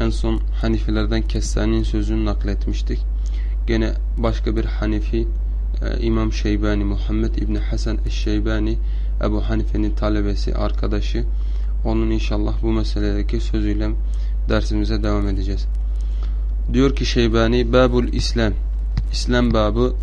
En son Hanifilerden Kessani'nin sözünü nakletmiştik. Gene başka bir Hanifi e, İmam Şeybani Muhammed İbni Hasan Eşşeybani Ebu Hanife'nin talebesi, arkadaşı. Onun inşallah bu meseledeki sözüyle dersimize devam edeceğiz. Diyor ki Şeybani Babul İslam İslam babı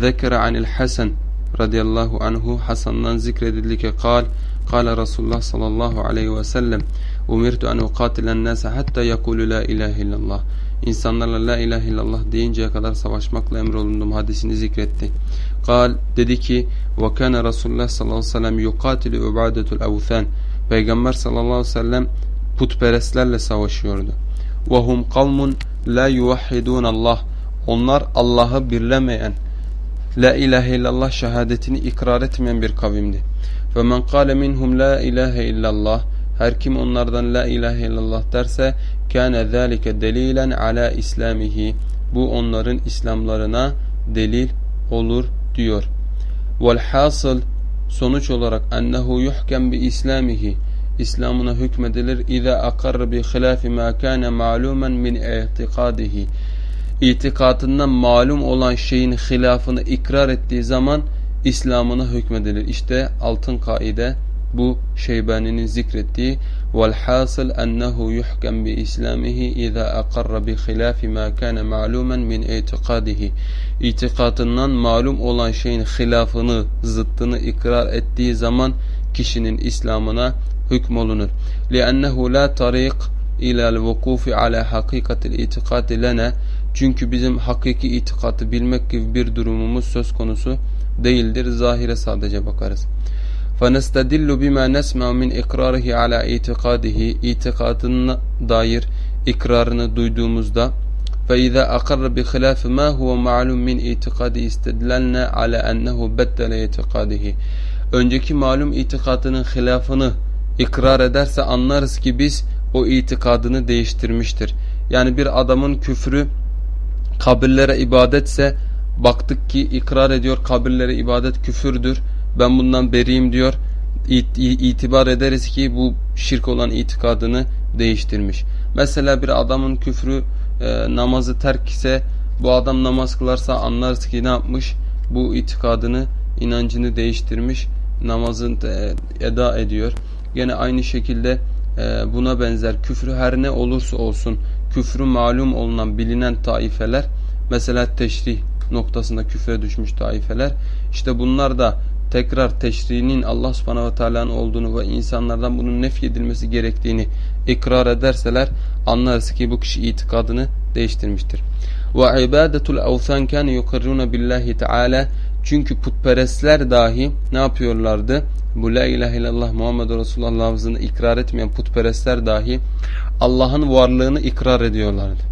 Zekere anil Hasan radıyallahu anhu Hasan'dan zikredildi ki kal Kale Resulullah sallallahu aleyhi ve sellem Umirtu an uqatilen nase hatta yekulu la ilahe illallah. İnsanlarla la ilahe illallah deyinceye kadar savaşmakla emrolundum hadisini zikretti. Kal dedi ki ve kana Resulullah sallallahu aleyhi ve sellem yuqatilu ubadetul avthan. Peygamber sallallahu aleyhi ve sellem putperestlerle savaşıyordu. Ve hum kavmun la yuvahhidun Allah. Onlar Allah'ı birlemeyen, la ilahe illallah şehadetini ikrar etmeyen bir kavimdi. Ve men kâle minhum la ilahe illallah her kim onlardan la ilahe illallah derse kâne zâlike delilen ala islamihi. Bu onların İslamlarına delil olur diyor. Vel hasıl sonuç olarak ennehu yuhkem bi islamihi. İslamına hükmedilir. İza akarr bi hilafi ma kana ma'lumen min i'tikadihi. İtikadından malum olan şeyin hilafını ikrar ettiği zaman İslam'ına hükmedilir. İşte altın kaide bu Şeybani'nin zikrettiği وَالْحَاصِلْ أَنَّهُ يُحْكَمْ بِإِسْلَامِهِ إِذَا أَقَرَّ بِخِلَافِ مَا كَانَ مَعْلُومًا مِنْ اِعْتِقَادِهِ İtikadından malum olan şeyin hilafını, zıttını ikrar ettiği zaman kişinin İslam'ına hükmolunur. لِأَنَّهُ لَا طَرِيقٍ إِلَى الْوُقُوفِ عَلَى حَقِيقَةِ الْاِعْتِقَادِ لَنَا Çünkü bizim hakiki itikadı bilmek gibi bir durumumuz söz konusu değildir. Zahire sadece bakarız. فَنَسْتَدِلُّ بِمَا نَسْمَعُ مِنْ اِقْرَارِهِ عَلَى اِعْتِقَادِهِ İtikadına dair ikrarını duyduğumuzda فَاِذَا أَقَرَّ بِخِلَافِ مَا هُوَ مَعْلُومٍ مِنْ اِعْتِقَادِ اِسْتَدْلَلْنَا عَلَى أَنَّهُ بَدَّلَ اِعْتِقَادِهِ Önceki malum itikadının hilafını ikrar ederse anlarız ki biz o itikadını değiştirmiştir. Yani bir adamın küfrü kabirlere ibadetse baktık ki ikrar ediyor kabirlere ibadet küfürdür. ben bundan beriyim diyor. İtibar ederiz ki bu şirk olan itikadını değiştirmiş. Mesela bir adamın küfrü e, namazı terk ise bu adam namaz kılarsa anlarız ki ne yapmış? Bu itikadını, inancını değiştirmiş. Namazını e, eda ediyor. Yine aynı şekilde e, buna benzer küfrü her ne olursa olsun küfrü malum olunan bilinen taifeler mesela teşrih noktasında küfre düşmüş taifeler. İşte bunlar da tekrar teşriğinin Allah subhanahu ve teala'nın olduğunu ve insanlardan bunun nefyedilmesi gerektiğini ikrar ederseler anlarız ki bu kişi itikadını değiştirmiştir. Ve ibadetul evthan kan yukarruna billahi teala çünkü putperestler dahi ne yapıyorlardı? Bu la ilahe illallah Muhammed Resulullah lafzını ikrar etmeyen putperestler dahi Allah'ın varlığını ikrar ediyorlardı.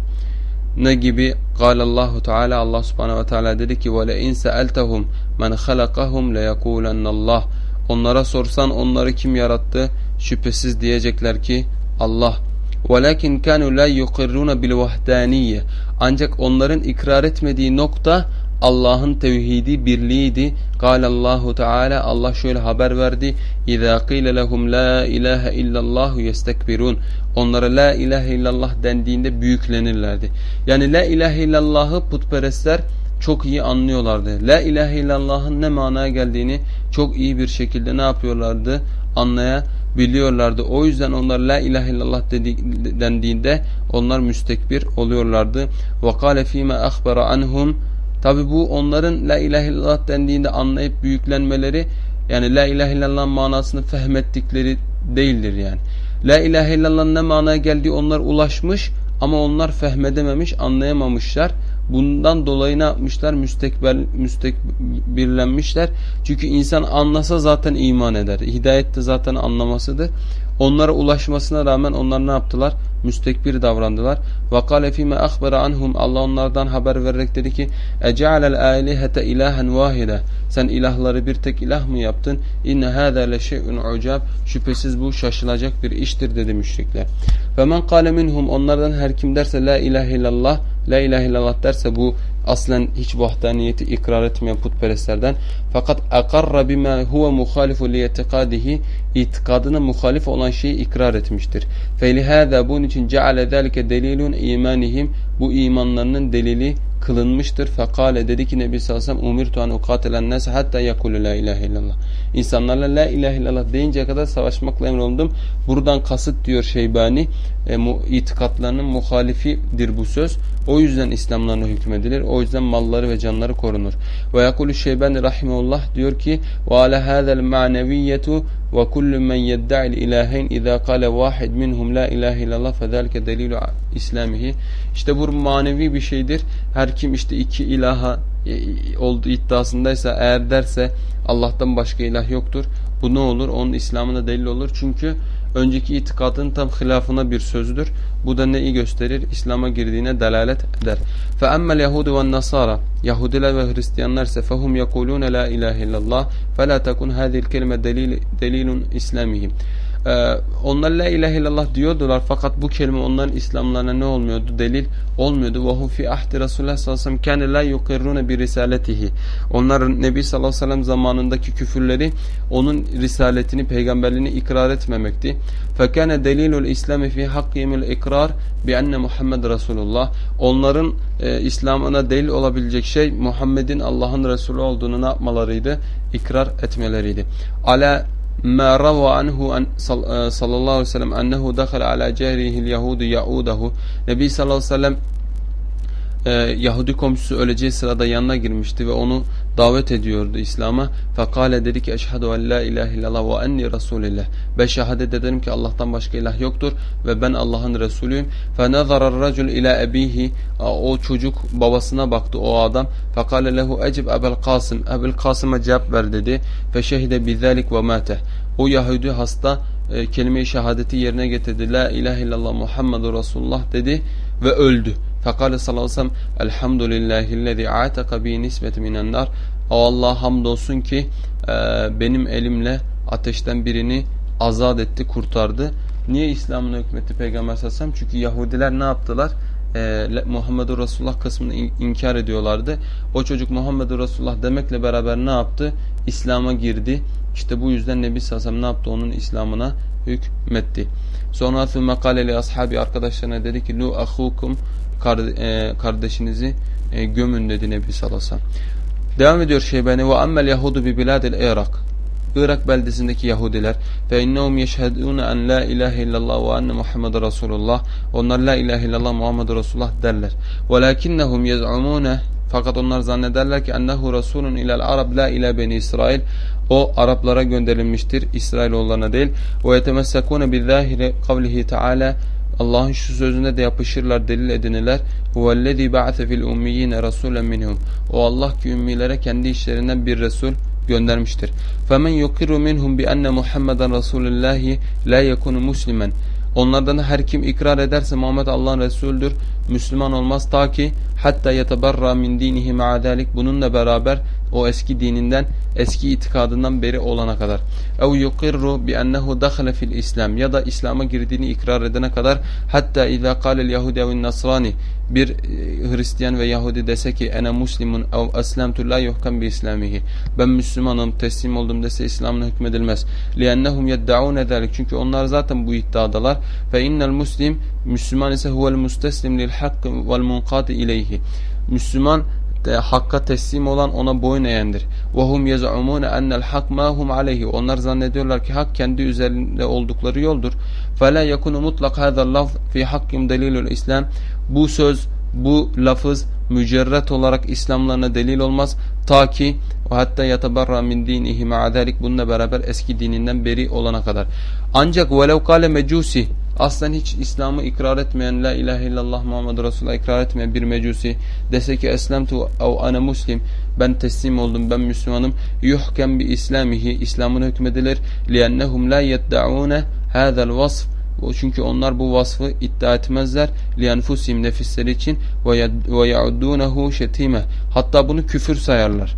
Ne gibi? Allahu Teala Allah Subhanahu ve Teala dedi ki: "Ve in sa'altahum men halakahum le Allah." Onlara sorsan onları kim yarattı? Şüphesiz diyecekler ki Allah. Kanu la yuqirruna bil vahdaniyye. Ancak onların ikrar etmediği nokta Allah'ın tevhidi birliğiydi. Allahu Teala Allah şöyle haber verdi. İza qila lehum la ilahe illallah yestekbirun. Onlara la ilahe illallah dendiğinde büyüklenirlerdi. Yani la ilahe illallahı putperestler çok iyi anlıyorlardı. La ilahe illallah'ın ne manaya geldiğini çok iyi bir şekilde ne yapıyorlardı? Anlayabiliyorlardı. O yüzden onlar la ilahe illallah dendiğinde onlar müstekbir oluyorlardı. Ve kâle fîme akhbara anhum Tabi bu onların la ilahe illallah dendiğinde anlayıp büyüklenmeleri yani la ilahe illallah manasını fehmettikleri değildir yani. La ilahe illallah ne manaya geldiği onlar ulaşmış ama onlar fehmedememiş, anlayamamışlar. Bundan dolayı ne yapmışlar? Müstekbel, müstekbirlenmişler. Çünkü insan anlasa zaten iman eder. Hidayet de zaten anlamasıdır. Onlara ulaşmasına rağmen onlar ne yaptılar? müstekbir davrandılar. Ve kâle fîme ahbara anhum Allah onlardan haber vererek dedi ki Ece'alel âlihete ilahen vahide Sen ilahları bir tek ilah mı yaptın? İnne hâzâ leşe'un ucab Şüphesiz bu şaşılacak bir iştir dedi müşrikler. Men kâle minhum onlardan her kim derse la ilahe illallah La ilahe illallah derse bu aslen hiç vahdaniyeti ikrar etmeyen putperestlerden fakat akarra bima huve muhalifu liyetikadihi itikadına muhalif olan şeyi ikrar etmiştir. Felihâzâ bunun için ceale zâlike delilun imanihim bu imanlarının delili kılınmıştır. Fekale dedi ki Nebi sallallahu aleyhi ve sellem umirtu an ukatelen nas hatta yakulu la ilahe illallah. İnsanlarla la ilahe illallah deyinceye kadar savaşmakla emrolundum. Buradan kasıt diyor Şeybani e, mu, itikatlarının muhalifidir bu söz. O yüzden İslamlarına hükmedilir. O yüzden malları ve canları korunur. Ve yakulü Şeybani rahimullah diyor ki ve ala hâzel ma'neviyyetu ve kullu men yedda'il ilaheyn izâ kâle vahid minhum la ilahe illallah fezâlike delilü İslamihi. İşte bu manevi bir şeydir. Her kim işte iki ilaha olduğu iddiasındaysa eğer derse Allah'tan başka ilah yoktur. Bu ne olur? Onun İslam'ına delil olur. Çünkü önceki itikadın tam hilafına bir sözdür. Bu da neyi gösterir? İslam'a girdiğine delalet eder. فَأَمَّا الْيَهُودُ وَالنَّصَارَ Yahudiler ve Hristiyanlar ise فَهُمْ يَقُولُونَ لَا إِلَٰهِ إِلَّا اللّٰهِ فَلَا تَكُنْ هَذِهِ الْكَلِمَ دَلِيلٌ إِسْلَامِهِمْ ee, onlar la ilahe illallah diyordular fakat bu kelime onların İslamlarına ne olmuyordu? Delil olmuyordu. Ve fi ahdi Resulullah sallallahu aleyhi ve sellem kâne la yukirrûne bi risaletihi. Onlar Nebi sallallahu aleyhi ve sellem zamanındaki küfürleri onun risaletini, peygamberliğini ikrar etmemekti. Fekâne delilul İslami fi hakkimil ikrar bi enne Muhammed Resulullah. Onların e, İslam'ına delil olabilecek şey Muhammed'in Allah'ın Resulü olduğunu ne yapmalarıydı? İkrar etmeleriydi. Ala ما روى عنه أن صلى الله عليه وسلم أنه دخل على جهره اليهود يعوده Nebi sallallahu aleyhi ve sellem e, Yahudi komşusu öleceği sırada yanına girmişti ve onu davet ediyordu İslam'a. Fekale dedi ki eşhedü en la ilahe illallah ve enni resulillah. Ben şehadet ederim ki Allah'tan başka ilah yoktur ve ben Allah'ın Resulüyüm. Fenezarar racul ila ebihi. O çocuk babasına baktı o adam. Fekale lehu ecib ebel kasım. Ebel kasıma cevap ver dedi. Feşehide bizalik ve mate. O Yahudi hasta e, kelime-i şehadeti yerine getirdi. La ilahe illallah Muhammedur Resulullah dedi ve öldü. Fekale sallallahu aleyhi ve sellem Elhamdülillahillezî a'taka bi nisbeti minen nar. O Allah hamdolsun ki e, benim elimle ateşten birini azat etti, kurtardı. Niye İslam'ın hükmetti Peygamber sallallahu aleyhi ve sellem? Çünkü Yahudiler ne yaptılar? e, Muhammedur Resulullah kısmını inkar ediyorlardı. O çocuk Muhammedur Resulullah demekle beraber ne yaptı? İslam'a girdi. İşte bu yüzden Nebi Sallallahu ne yaptı? Onun İslam'ına hükmetti. Sonra ثُمَّ قَالَ ashabi arkadaşlarına dedi ki lu ahukum e, kardeşinizi e, gömün dedi Nebi sellem. Devam ediyor Şeybani ve ammel yahudu bi biladil Irak. Irak beldesindeki Yahudiler ve innehum yeşhedûne en la ilahe illallah ve enne Muhammed Resulullah. Onlar la ilahe illallah Muhammed Resulullah derler. Velakinnehum yez'umûne fakat onlar zannederler ki ennehu rasulun ilal arab la ila beni İsrail. O Araplara gönderilmiştir İsrailoğullarına değil. Ve yetemessekûne bizâhiri kavlihi teâlâ Allah'ın şu sözüne de yapışırlar, delil ediniler. Huvellezî ba'se fil ummiyine rasulen minhum. O Allah ki ümmilere kendi işlerinden bir resul göndermiştir. Femen yuqirru minhum bi enne Muhammeden Resulullah la yekunu muslimen. Onlardan her kim ikrar ederse Muhammed Allah'ın Resulüdür, Müslüman olmaz ta ki hatta yeteberra min dinihi ma'a bununla beraber o eski dininden, eski itikadından beri olana kadar. Ev yukirru bi ennehu dakhale fil İslam ya da İslam'a girdiğini ikrar edene kadar hatta izâ kâlel yahudi evin nasrani bir e, Hristiyan ve Yahudi dese ki ene muslimun ev eslemtu la yuhkam bi islamihi ben Müslümanım teslim oldum dese İslam'la hükmedilmez. Liennehum yeddaûne zâlik çünkü onlar zaten bu iddiadalar fe innel muslim Müslüman ise huvel musteslim lil hakk vel munkati ileyhi Müslüman de, hakka teslim olan ona boyun eğendir. وَهُمْ يَزْعُمُونَ اَنَّ الْحَقْ مَا هُمْ عَلَيْهِ Onlar zannediyorlar ki hak kendi üzerinde oldukları yoldur. فَلَا يَكُنُ مُطْلَقْ هَذَا اللَّفْ فِي حَقِّمْ دَلِيلُ İslam Bu söz, bu lafız mücerret olarak İslamlarına delil olmaz. Ta ki hatta yatabarra min dinihi ma'adalik bununla beraber eski dininden beri olana kadar. Ancak velev kale mecusi aslen hiç İslam'ı ikrar etmeyen La ilahe illallah Muhammed Resulullah ikrar etmeyen bir mecusi dese ki eslemtu ev ana muslim ben teslim oldum ben Müslümanım. Yuhkem bi islamihi İslam'ın hükmedilir. Liennehum la yeddaune hâzel vasf. Çünkü onlar bu vasfı iddia etmezler. Lienfusim nefisleri için. Ve yaudunehu şetime. Hatta bunu küfür sayarlar.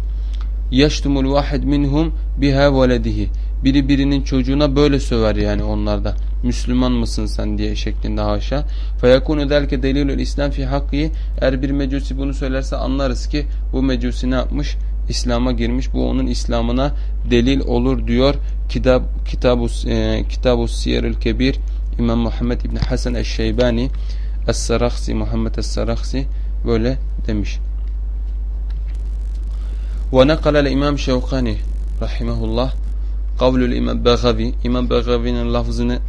Yeştumul vahid minhum biha veledihi. Biri birinin çocuğuna böyle söver yani onlarda. Müslüman mısın sen diye şeklinde haşa. Feyakunu delke delilül İslam fi hakki. Eğer bir mecusi bunu söylerse anlarız ki bu mecusi ne yapmış? İslam'a girmiş. Bu onun İslam'ına delil olur diyor. Kitab Kitabu e, Kitabu Siyerül Kebir İmam Muhammed İbn Hasan Eşşeybani Es-Saraksi Muhammed Es-Saraksi böyle demiş. Ve nakala İmam Şevkani rahimehullah kavlül İmam Begavi İmam Begavi'nin lafzını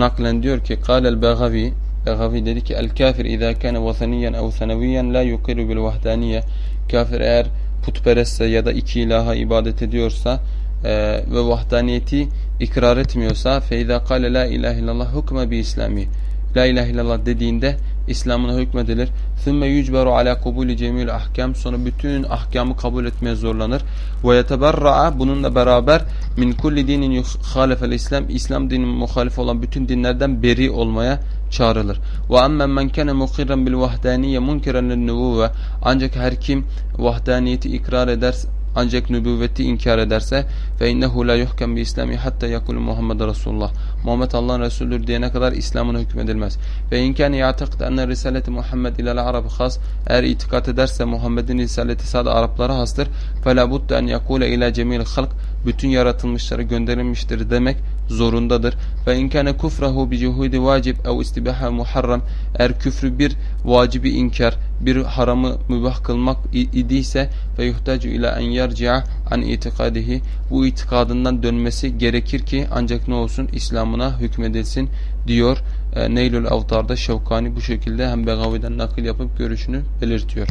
naklen diyor ki kâlel Begavi Begavi dedi ki el kafir izâ kâne vataniyen ev seneviyen la yukiru bil vahdaniye kafir eğer putperestse ya da iki ilaha ibadet ediyorsa e, ve vahdaniyeti ikrar etmiyorsa feyda kâle la ilahe illallah hukme bi islami la ilahe illallah dediğinde İslam'ına hükmedilir. ثُمَّ يُجْبَرُ عَلَى قُبُولِ جَمِيلِ ahkam Sonra bütün ahkamı kabul etmeye zorlanır. وَيَتَبَرَّعَ Bununla beraber min kulli dinin yuhalefel İslam İslam dininin muhalif olan bütün dinlerden beri olmaya çağrılır. وَاَمَّا مَنْ كَنَ مُقِرًا بِالْوَحْدَانِيَ مُنْكِرًا لِلنُّبُوَّ Ancak her kim vahdaniyeti ikrar ederse ancak nübüvveti inkar ederse fe innehu la yuhkem bi islami hatta yakul Muhammed Resulullah. Muhammed Allah'ın Resulüdür diyene kadar İslam'ına hükmedilmez. Ve inkâne ya'takid enne risaleti Muhammed ilal Arab has eğer itikat ederse Muhammed'in risaleti sadece Araplara hastır. Fe la budde en yakule ila cemil halk bütün yaratılmışlara gönderilmiştir demek zorundadır. Ve inkâne kufrahu bi cuhudi vacib ev istibaha muharram eğer küfrü bir vacibi inkar bir haramı mübah kılmak idiyse ve yuhtacu ila en yerci'a an itikadihi bu itikadından dönmesi gerekir ki ancak ne olsun İslam'ına hükmedilsin diyor e, Neylül Avtar'da Şevkani bu şekilde hem Begavi'den nakil yapıp görüşünü belirtiyor.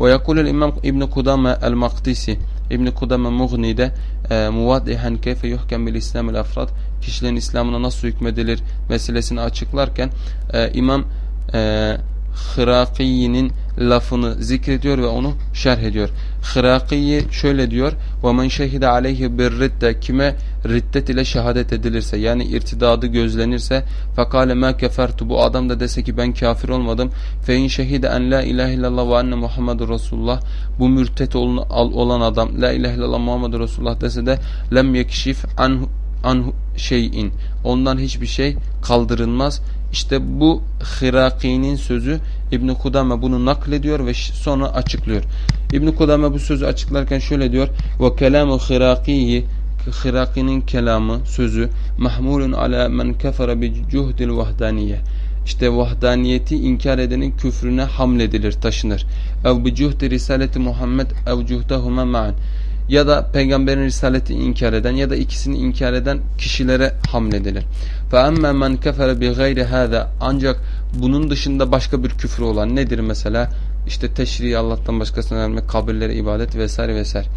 Ve yakulul İmam İbn Kudame el-Maktisi İbn Kudame Mughni'de e, muvaddihen keyfe yuhkem bil İslam el afrad kişilerin İslam'ına nasıl hükmedilir meselesini açıklarken e, İmam e, Hıraki'nin lafını zikrediyor ve onu şerh ediyor. Hıraki'yi şöyle diyor: "Ve men şehide bir ridde kime riddet ile şehadet edilirse yani irtidadı gözlenirse fakale ma kefertu bu adam da dese ki ben kafir olmadım in şehide en la ilahe illallah ve enne Muhammedur Resulullah bu mürtet olan adam la ilahe illallah Muhammedur Resulullah dese de lem yekşif an an şeyin ondan hiçbir şey kaldırılmaz işte bu Hiraki'nin sözü İbn Kudame bunu naklediyor ve sonra açıklıyor. İbn Kudame bu sözü açıklarken şöyle diyor: "Ve kelamu Hiraki'yi Hiraki'nin kelamı, sözü mahmulun ala men kefere bi cuhdil vahdaniye." İşte vahdaniyeti inkar edenin küfrüne hamledilir, taşınır. Ev bi cuhdi risaleti Muhammed ev cuhdahuma ma'an ya da peygamberin risaletini inkar eden ya da ikisini inkar eden kişilere hamledilir. فَاَمَّا مَنْ كَفَرَ بِغَيْرِ هَذَا Ancak bunun dışında başka bir küfür olan nedir mesela? İşte teşri Allah'tan başkasına vermek, kabirlere ibadet vesaire vesaire.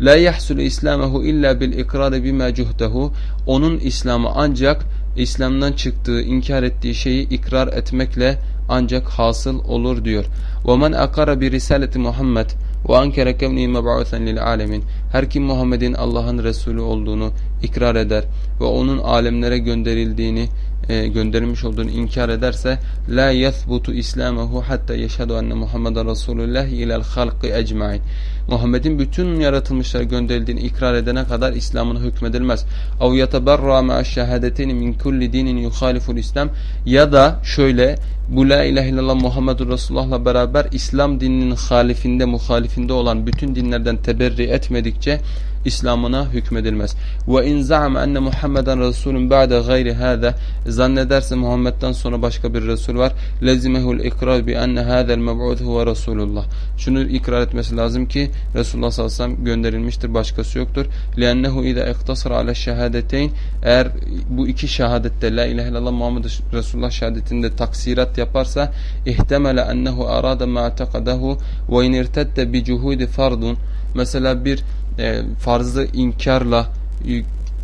La yahsulu islamahu illa bil ikrari bima cuhdehu. Onun İslamı ancak İslam'dan çıktığı, inkar ettiği şeyi ikrar etmekle ancak hasıl olur diyor. وَمَنْ أَقَرَ بِرِسَالَةِ Muhammed ve ankere kevni meb'usen lil alemin. Her kim Muhammed'in Allah'ın Resulü olduğunu ikrar eder ve onun alemlere gönderildiğini e, gönderilmiş olduğunu inkar ederse la yethbutu islamuhu hatta yeşhadu enne Muhammeden Resulullah ilel halqi ecmain. Muhammed'in bütün yaratılmışlara gönderildiğini ikrar edene kadar İslam'ına hükmedilmez. Av yeteberra ma'a şehadetini min kulli dinin yuhaliful İslam ya da şöyle bu la ilahe illallah Muhammedur Resulullah'la beraber İslam dininin halifinde muhalifinde olan bütün dinlerden teberri etmedikçe İslam'ına hükmedilmez. Ve in za'ama enne Muhammeden Resulün ba'de gayri hâze zannederse Muhammed'den sonra başka bir Resul var. Lezimehul ikrar bi enne hâzel meb'ud huve Resulullah. Şunu ikrar etmesi lazım ki Resulullah sallallahu aleyhi ve sellem gönderilmiştir. Başkası yoktur. Liennehu ida iktasara ala şehadeteyn eğer bu iki şehadette la ilahe illallah Muhammed Resulullah şehadetinde taksirat yaparsa ihtemele ennehu arada ma tekadahu ve in irtedde bi cuhudi fardun mesela bir e, farzı inkarla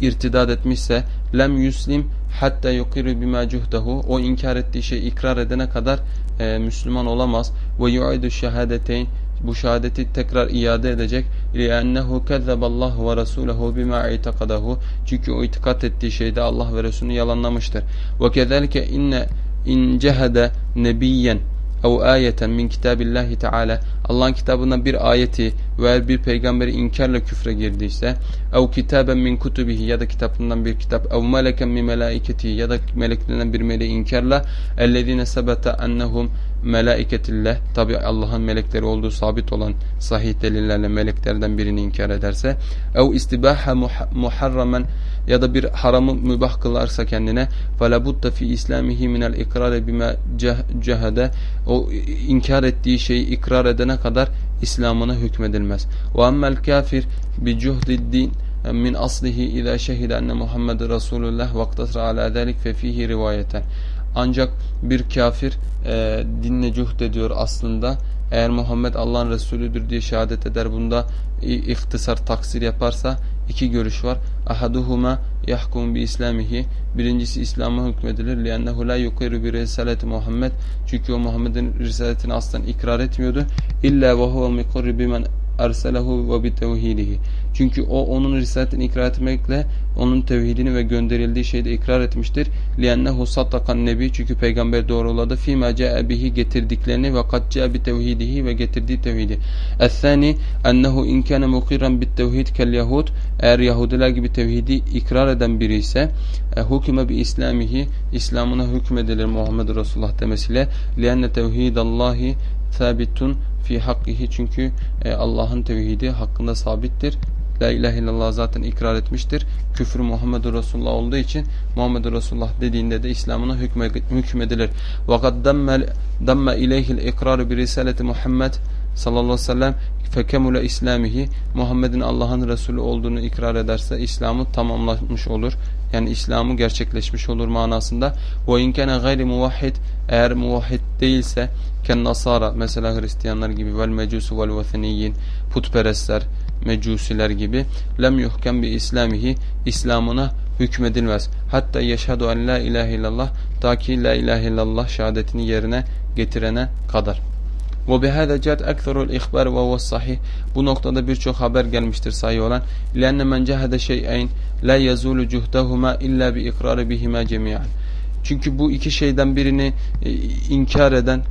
irtidad etmişse lem yuslim hatta yukiru bima cuhdahu o inkar ettiği şey ikrar edene kadar e, Müslüman olamaz ve yu'idu şehadeteyn bu şehadeti tekrar iade edecek. لِأَنَّهُ كَذَّبَ اللّٰهُ وَرَسُولَهُ بِمَا اِعْتَقَدَهُ Çünkü o itikat ettiği şeyde Allah ve Resulünü yalanlamıştır. وَكَذَلْكَ اِنَّ اِنْ جَهَدَ نَبِيًّا ev ayeten min kitabillahi teala Allah'ın kitabından bir ayeti ve bir peygamberi inkarla küfre girdiyse ev kitaben min kutubihi ya da kitapından bir kitap ev meleken min melaiketi ya da meleklerinden bir meleği inkarla ellezine sebete ennehum melaiketillah tabi Allah'ın melekleri olduğu sabit olan sahih delillerle meleklerden birini inkar ederse ev istibaha muharramen ya da bir haramı mübah kılarsa kendine felabutta fi islamihi minel ikrare bime cehede o inkar ettiği şeyi ikrar edene kadar İslam'ına hükmedilmez. وَاَمَّا الْكَافِرْ بِجُهْدِ الدِّينِ min aslihi ila şehide enne Muhammed Resulullah vaktasra ala zalik fe fihi rivayeten. Ancak bir kafir e, dinle cuhd ediyor aslında. Eğer Muhammed Allah'ın Resulüdür diye şehadet eder bunda ihtisar taksir yaparsa iki görüş var. Ahaduhuma yahkum bi islamihi. Birincisi İslam'a hükmedilir. Liannehu la yukiru bi risaleti Muhammed. Çünkü o Muhammed'in risaletini aslen ikrar etmiyordu. İlla ve huve mikurri bimen erselahu ve bi tevhidihi. Çünkü o onun risaletini ikrar etmekle onun tevhidini ve gönderildiği şeyde ikrar etmiştir. Liyennehu sattakan nebi çünkü peygamber doğruladı. Fîmâ ce'e bihi getirdiklerini ve kad ce'e bi tevhidihi ve getirdiği tevhidi. Es-sâni ennehu inkâne mukirran bit tevhid kel yahud eğer Yahudiler gibi tevhidi ikrar eden biri ise e, hüküme bi islamihi İslam'ına hükmedilir Muhammed Resulullah demesiyle lienne tevhidallahi اللّٰهِ ثابitun fi hakkihi çünkü e, Allah'ın tevhidi hakkında sabittir. La ilahe illallah zaten ikrar etmiştir. Küfür Muhammed Resulullah olduğu için Muhammed Resulullah dediğinde de İslam'ına hükmedilir. Vakat damme ileyhil ikrar bir risaleti Muhammed sallallahu aleyhi ve sellem fekemule islamihi Muhammed'in Allah'ın Resulü olduğunu ikrar ederse İslam'ı tamamlamış olur. Yani İslam'ı gerçekleşmiş olur manasında. Ve inkene gayri muvahhid eğer muvahhid değilse ken nasara mesela Hristiyanlar gibi vel mecusu vel vathaniyyin putperestler mecusiler gibi lem yuhkem bi islamihi İslam'ına hükmedilmez. Hatta yeşhedü en la ilahe illallah ta ki la ilahe illallah şehadetini yerine getirene kadar. Ve bihâde cad ekserul ihbar ve huve sahih. Bu noktada birçok haber gelmiştir sahih olan. Lenne men cehede şey'eyn la yazulu cuhdahuma illa bi ikrarı bihima cemiyan. Çünkü bu iki şeyden birini e, inkar eden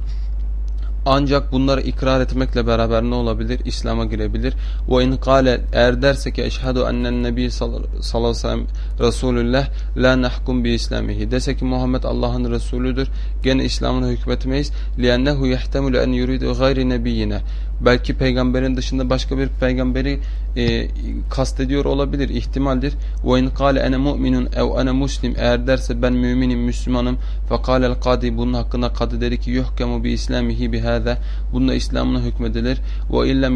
ancak bunları ikrar etmekle beraber ne olabilir? İslam'a girebilir. Ve in kâle eğer derse ki eşhedü ennen nebi sallallahu aleyhi ve sellem Resulullah la nahkum bi islamihi. Dese ki Muhammed Allah'ın Resulüdür. Gene İslam'ına hükmetmeyiz. Liennehu yehtemulu en yuridu gayri nebiyyine. Belki peygamberin dışında başka bir peygamberi e, kastediyor olabilir, ihtimaldir. İn kâle ene mu'minun ev ene muslim eğer derse ben müminim, Müslümanım fekâlel kadi bunun hakkında kadı dedi ki bi islamihi bihâze bununla İslam'ına hükmedilir.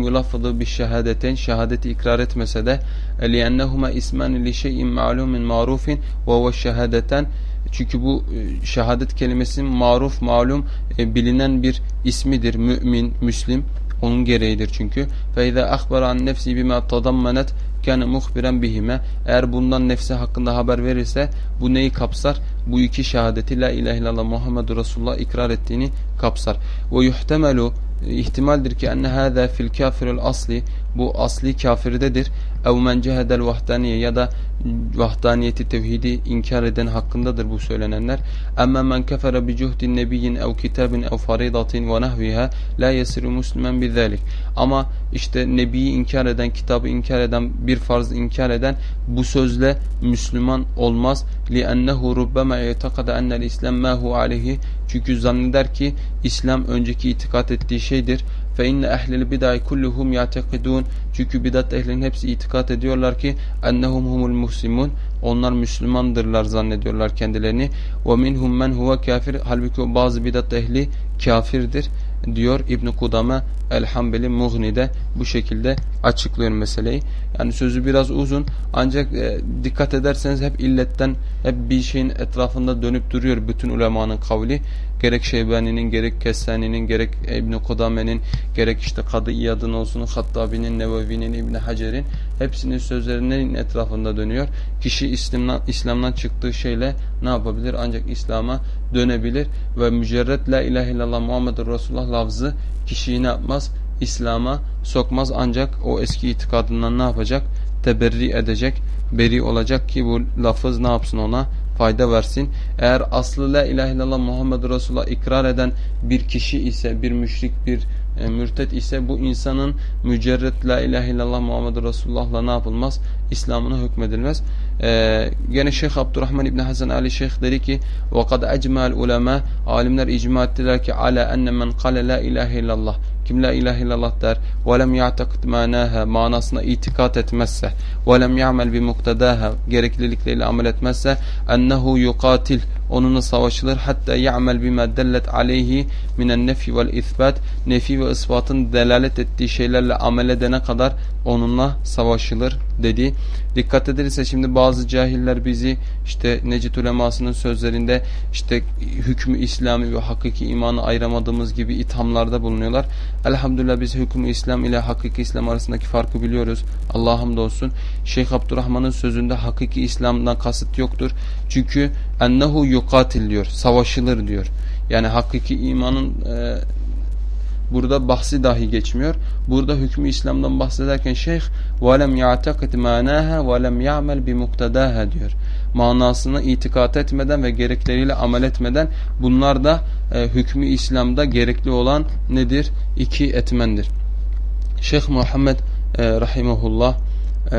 Yulaffıdı bi şehadeten şehadeti ikrar etmese de li şeyin ma'lumin marufin ve ve şehadeten çünkü bu e, şehadet kelimesinin maruf, malum, e, bilinen bir ismidir. Mümin, Müslim Onun gereğidir çünkü. فَاِذَا اَخْبَرَ عَنْ نَفْسِ بِمَا تَضَمَّنَتْ كَانَ مُخْبِرًا بِهِمَ Eğer bundan nefsi hakkında haber verirse bu neyi kapsar? Bu iki şehadeti la ilahe illallah Muhammedur Resulullah ikrar ettiğini kapsar. وَيُحْتَمَلُ ihtimaldir ki enne hâzâ fil kafirul asli bu asli kafirdedir. Ev men cehedel vahdaniye ya da vahdaniyeti tevhidi inkar eden hakkındadır bu söylenenler. Amma men kefere bi cuhdin nebiyyin ev kitabin ev faridatin ve nahviha la yesiru muslimen bizalik. Ama işte nebiyi inkar eden, kitabı inkar eden, bir farz inkar eden bu sözle Müslüman olmaz. لِأَنَّهُ رُبَّمَا اِعْتَقَدَ اَنَّ الْاِسْلَمْ مَا هُ عَلَيْهِ Çünkü zanneder ki İslam önceki itikat ettiği şeydir. Fe inne ehlil bidai kulluhum yatekidun. Çünkü bidat ehlinin hepsi itikat ediyorlar ki ennehum humul muhsimun. Onlar Müslümandırlar zannediyorlar kendilerini. Ve minhum men huve kafir. Halbuki bazı bidat ehli kafirdir diyor İbn Kudame El-Hanbeli Mughni'de bu şekilde açıklıyor meseleyi. Yani sözü biraz uzun ancak e, dikkat ederseniz hep illetten hep bir şeyin etrafında dönüp duruyor bütün ulemanın kavli. Gerek Şeybani'nin, gerek Kessani'nin, gerek İbn Kudame'nin, gerek işte Kadı İyad'ın olsun, Hattabi'nin, Nevevi'nin, İbn Hacer'in hepsinin sözlerinin etrafında dönüyor. Kişi İslam'dan, İslam'dan çıktığı şeyle ne yapabilir? Ancak İslam'a dönebilir ve mücerret la ilahe illallah Muhammedur Resulullah lafzı kişiyi ne yapmaz? İslam'a sokmaz ancak o eski itikadından ne yapacak? Teberri edecek, beri olacak ki bu lafız ne yapsın ona? fayda versin. Eğer aslı la ilahe illallah Muhammed Resulullah ikrar eden bir kişi ise, bir müşrik, bir e, mürtet ise bu insanın mücerret la ilahe illallah Muhammed Resulullah'la ne yapılmaz? İslam'ına hükmedilmez. Ee, gene Şeyh Abdurrahman İbni Hasan Ali Şeyh dedi ki وَقَدْ اَجْمَا ulema Alimler icma ettiler ki ala enne men kale la ilahe illallah kim la ilahe illallah der ve lem ya'takid manaha manasına itikat etmezse ve lem ya'mel bi muktadaha gereklilikleriyle amel etmezse ennehu yuqatil onunla savaşılır hatta ya'mel bima dellet aleyhi minen nefi vel isbat nefi ve ispatın delalet ettiği şeylerle amel edene kadar onunla savaşılır dedi. Dikkat edilirse şimdi bazı cahiller bizi işte Necid ulemasının sözlerinde işte hükmü İslami ve hakiki imanı ayıramadığımız gibi ithamlarda bulunuyorlar. Elhamdülillah biz hükmü İslam ile hakiki İslam arasındaki farkı biliyoruz. Allah'a hamdolsun. Şeyh Abdurrahman'ın sözünde hakiki İslam'dan kasıt yoktur. Çünkü ennehu yukatil diyor. Savaşılır diyor. Yani hakiki imanın e, burada bahsi dahi geçmiyor. Burada hükmü İslam'dan bahsederken şeyh وَلَمْ يَعْتَقِدْ مَانَاهَا وَلَمْ يَعْمَلْ بِمُقْتَدَاهَا diyor. Manasını itikat etmeden ve gerekleriyle amel etmeden bunlar da e, hükmü İslam'da gerekli olan nedir? İki etmendir. Şeyh Muhammed e, Rahimahullah e,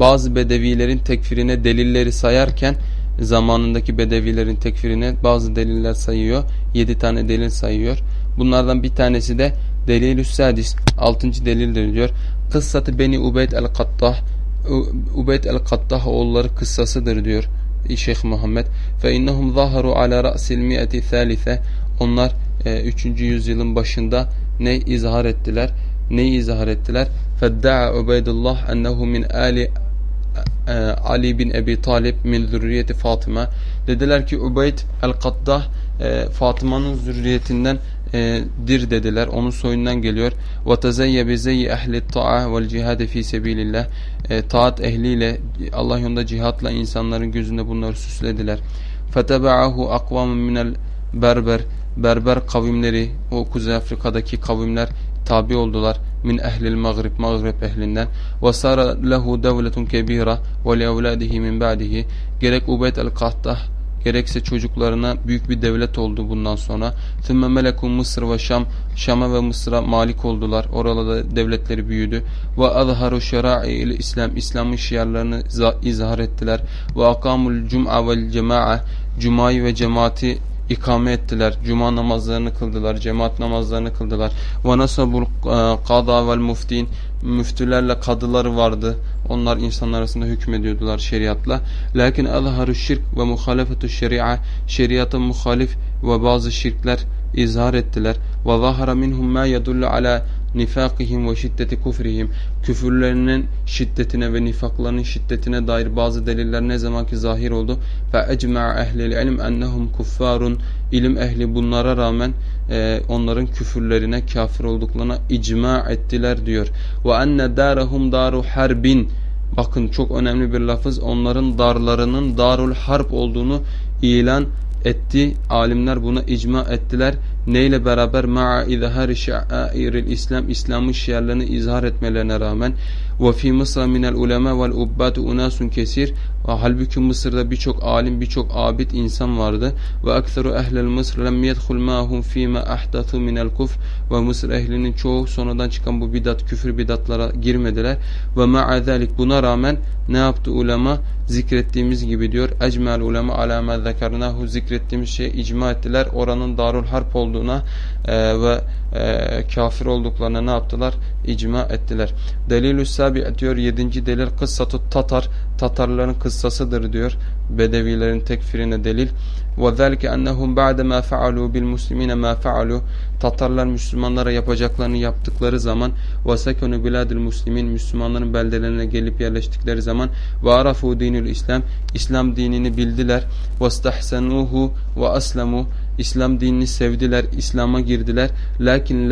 bazı bedevilerin tekfirine delilleri sayarken zamanındaki bedevilerin tekfirine bazı deliller sayıyor. Yedi tane delil sayıyor. Bunlardan bir tanesi de delilü sadis. Altıncı delildir diyor. Kıssatı Beni Ubeyd el-Kattah Ubeyd el-Kattah oğulları kıssasıdır diyor Şeyh Muhammed. Fe innehum zaharu ala ra'sil mi'ati thalithe. Onlar 3. E, yüzyılın başında ne izhar ettiler? Neyi izhar ettiler? Fedda'a Ubeydullah ennehu min ali e, Ali bin Ebi Talib min zürriyeti Fatıma. Dediler ki Ubeyd el-Kaddah e, Fatıma'nın zürriyetinden e, dir dediler. Onun soyundan geliyor. Ve tezeyye bi zeyyi ehli ta'a vel cihade fi sebilillah. Taat ehliyle Allah yolunda cihatla insanların gözünde bunları süslediler. Fetebe'ahu akvamun minel berber berber kavimleri o Kuzey Afrika'daki kavimler tabi oldular min ehlil mağrib mağrib ehlinden ve sara lehu devletun kebira ve li evladihi min ba'dihi gerek Ubeyd el-Kahtah gerekse çocuklarına büyük bir devlet oldu bundan sonra. Thümme melekun Mısır ve Şam, Şam'a ve Mısır'a malik oldular. Orada devletleri büyüdü. Ve azharu şera'i İslam, İslam'ın şiarlarını izhar ettiler. Ve akamul cum'a vel cema'a, Cuma'yı ve cemaati ikame ettiler. Cuma namazlarını kıldılar. Cemaat namazlarını kıldılar. Ve nasabul kada vel muftin müftülerle kadıları vardı. Onlar insanlar arasında hükmediyordular şeriatla. Lakin azharu şirk ve muhalefetu şeria şeriata muhalif ve bazı şirkler izhar ettiler. Ve zahara minhum ma yedullu ala nifakihim ve şiddeti kufrihim. Küfürlerinin şiddetine ve nifaklarının şiddetine dair bazı deliller ne zaman ki zahir oldu ve ecma'a ehlil ilm ennehum kuffarun. İlim ehli bunlara rağmen e, onların küfürlerine kafir olduklarına icma ettiler diyor. Ve enne darahum daru harbin. Bakın çok önemli bir lafız onların darlarının darul harp olduğunu ilan etti. Alimler buna icma ettiler. Neyle beraber? Ma'a izhari şa'airil İslam İslam'ın şiarlarını izhar etmelerine rağmen. Ve fi Mısır minel ulema vel ubbatu unasun kesir. Halbuki Mısır'da birçok alim birçok abid insan vardı. Ve ekseru ehlel Mısır lem yedhul mahum fîme ahdathu minel kufr. Ve Mısır ehlinin çoğu sonradan çıkan bu bidat küfür bidatlara girmediler. Ve ma'a zalik buna rağmen ne yaptı ulema zikrettiğimiz gibi diyor. Ecmel ulema ala ma zekernahu zikrettiğimiz şey icma ettiler. Oranın darul harp olduğuna e, ve e, kafir olduklarına ne yaptılar? İcma ettiler. Delilü sabi diyor yedinci delil kıssatu tatar. Tatarların kıssasıdır diyor. Bedevilerin tekfirine delil. وَذَلْكَ أَنَّهُمْ بَعْدَ مَا فَعَلُوا بِالْمُسْلِمِينَ مَا فَعَلُوا Tatarlar Müslümanlara yapacaklarını yaptıkları zaman وَسَكَنُوا بِلَادِ الْمُسْلِمِينَ Müslümanların beldelerine gelip yerleştikleri zaman وَعَرَفُوا دِينُ İslam İslam dinini bildiler وَاسْتَحْسَنُوهُ وَأَسْلَمُوا İslam dinini sevdiler, İslam'a girdiler. Lakin